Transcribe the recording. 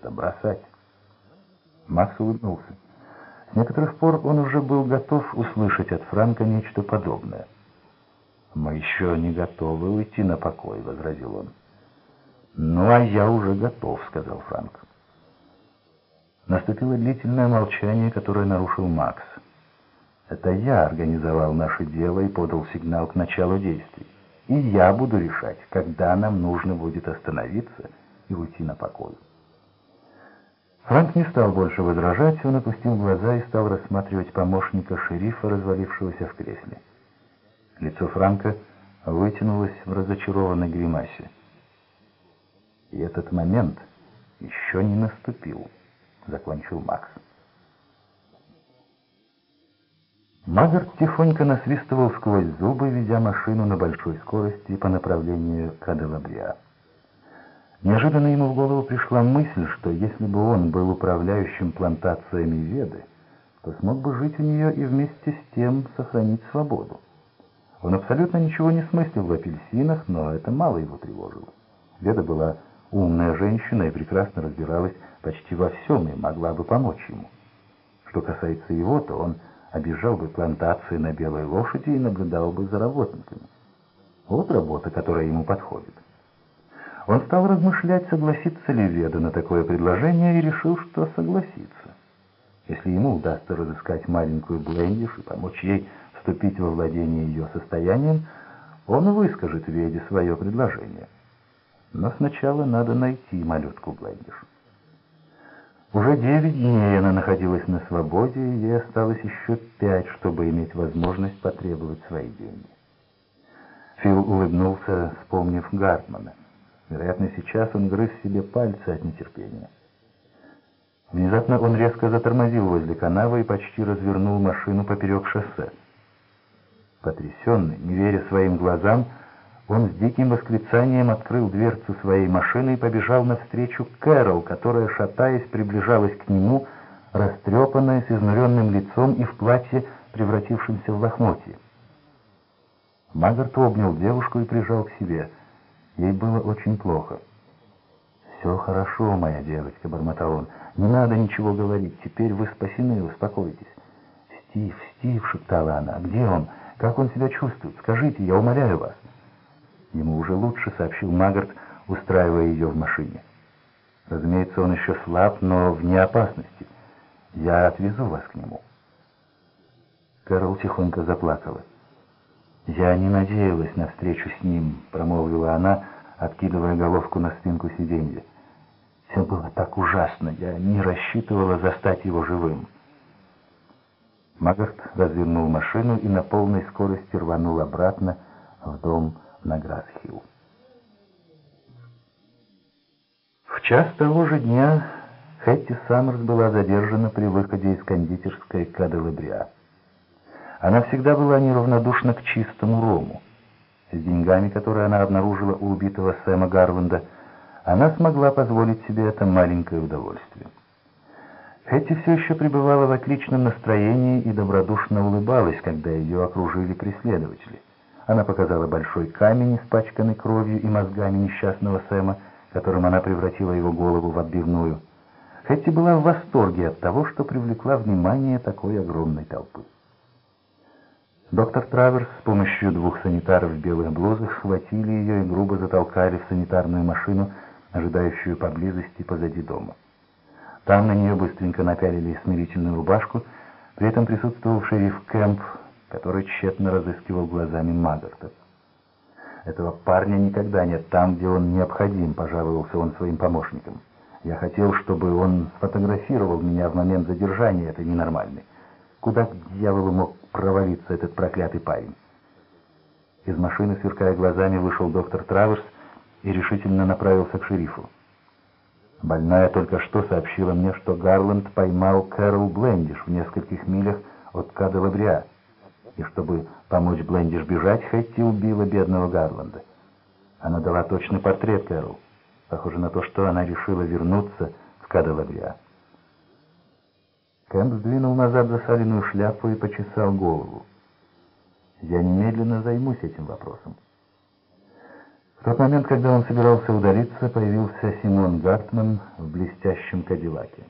это бросать. Макс улыбнулся. С некоторых пор он уже был готов услышать от Франка нечто подобное. «Мы еще не готовы уйти на покой», — возразил он. «Ну, а я уже готов», — сказал Франк. Наступило длительное молчание, которое нарушил Макс. «Это я организовал наше дело и подал сигнал к началу действий. И я буду решать, когда нам нужно будет остановиться и уйти на покой». Франк не стал больше возражать, он опустил глаза и стал рассматривать помощника шерифа, развалившегося в кресле. Лицо Франка вытянулось в разочарованной гримасе. И этот момент еще не наступил, закончил Макс. Магарт тихонько насвистывал сквозь зубы, ведя машину на большой скорости по направлению к Аделабриа. Неожиданно ему в голову пришла мысль, что если бы он был управляющим плантациями Веды, то смог бы жить у нее и вместе с тем сохранить свободу. Он абсолютно ничего не смыслил в апельсинах, но это мало его тревожило. Веда была умная женщина и прекрасно разбиралась почти во всем и могла бы помочь ему. Что касается его, то он обижал бы плантации на белой лошади и наблюдал бы за работниками. Вот работа, которая ему подходит. Он стал размышлять, согласится ли Веда на такое предложение, и решил, что согласится. Если ему удастся разыскать маленькую Блендиш и помочь ей вступить во владение ее состоянием, он выскажет Веде свое предложение. Но сначала надо найти малютку Блендиш. Уже девять дней она находилась на свободе, и ей осталось еще пять, чтобы иметь возможность потребовать свои деньги. Фил улыбнулся, вспомнив Гартмана. Вероятно, сейчас он грыз себе пальцы от нетерпения. Внезапно он резко затормозил возле канавы и почти развернул машину поперек шоссе. Потрясенный, не веря своим глазам, он с диким восклицанием открыл дверцу своей машины и побежал навстречу Кэрол, которая, шатаясь, приближалась к нему, растрепанная, с изнуренным лицом и в платье, превратившемся в лохмотье. Магарт обнял девушку и прижал к себе. Ей было очень плохо. «Все хорошо, моя девочка», — бормотал он. «Не надо ничего говорить. Теперь вы спасены, успокойтесь». «Стив, Стив», — шептала она, — «где он? Как он себя чувствует? Скажите, я умоляю вас». Ему уже лучше, сообщил Магарт, устраивая ее в машине. Разумеется, он еще слаб, но вне опасности. Я отвезу вас к нему. Кэрол тихонько заплакала. «Я не надеялась на встречу с ним», — промолвила она, откидывая головку на спинку сиденья. «Все было так ужасно, я не рассчитывала застать его живым». Магарт развернул машину и на полной скорости рванул обратно в дом на Грасхилл. В час того же дня Хэтти Саммерс была задержана при выходе из кондитерской Каделебриа. Она всегда была неравнодушна к чистому рому. С деньгами, которые она обнаружила у убитого Сэма Гарланда, она смогла позволить себе это маленькое удовольствие. Хэтти все еще пребывала в отличном настроении и добродушно улыбалась, когда ее окружили преследователи. Она показала большой камень, испачканный кровью и мозгами несчастного Сэма, которым она превратила его голову в отбивную. Хэтти была в восторге от того, что привлекла внимание такой огромной толпы. Доктор Траверс с помощью двух санитаров в белых блузах схватили ее и грубо затолкали в санитарную машину, ожидающую поблизости позади дома. Там на нее быстренько напялили смирительную рубашку, при этом присутствовал шериф Кэмп, который тщетно разыскивал глазами Магарта. «Этого парня никогда нет там, где он необходим», — пожаловался он своим помощникам. «Я хотел, чтобы он сфотографировал меня в момент задержания этой ненормальной. Куда к дьяволу мог провалиться этот проклятый парень?» Из машины, сверкая глазами, вышел доктор Траверс и решительно направился к шерифу. Больная только что сообщила мне, что Гарланд поймал Кэрол Блендиш в нескольких милях от Каделабриа, и чтобы помочь Блендиш бежать, Хэтти убила бедного Гарланда. Она дала точный портрет Кэрол. Похоже на то, что она решила вернуться в Каделабриа. Кэмп сдвинул назад засаленную шляпу и почесал голову. «Я немедленно займусь этим вопросом». В тот момент, когда он собирался удалиться, появился Симон Гартман в блестящем кадиллаке.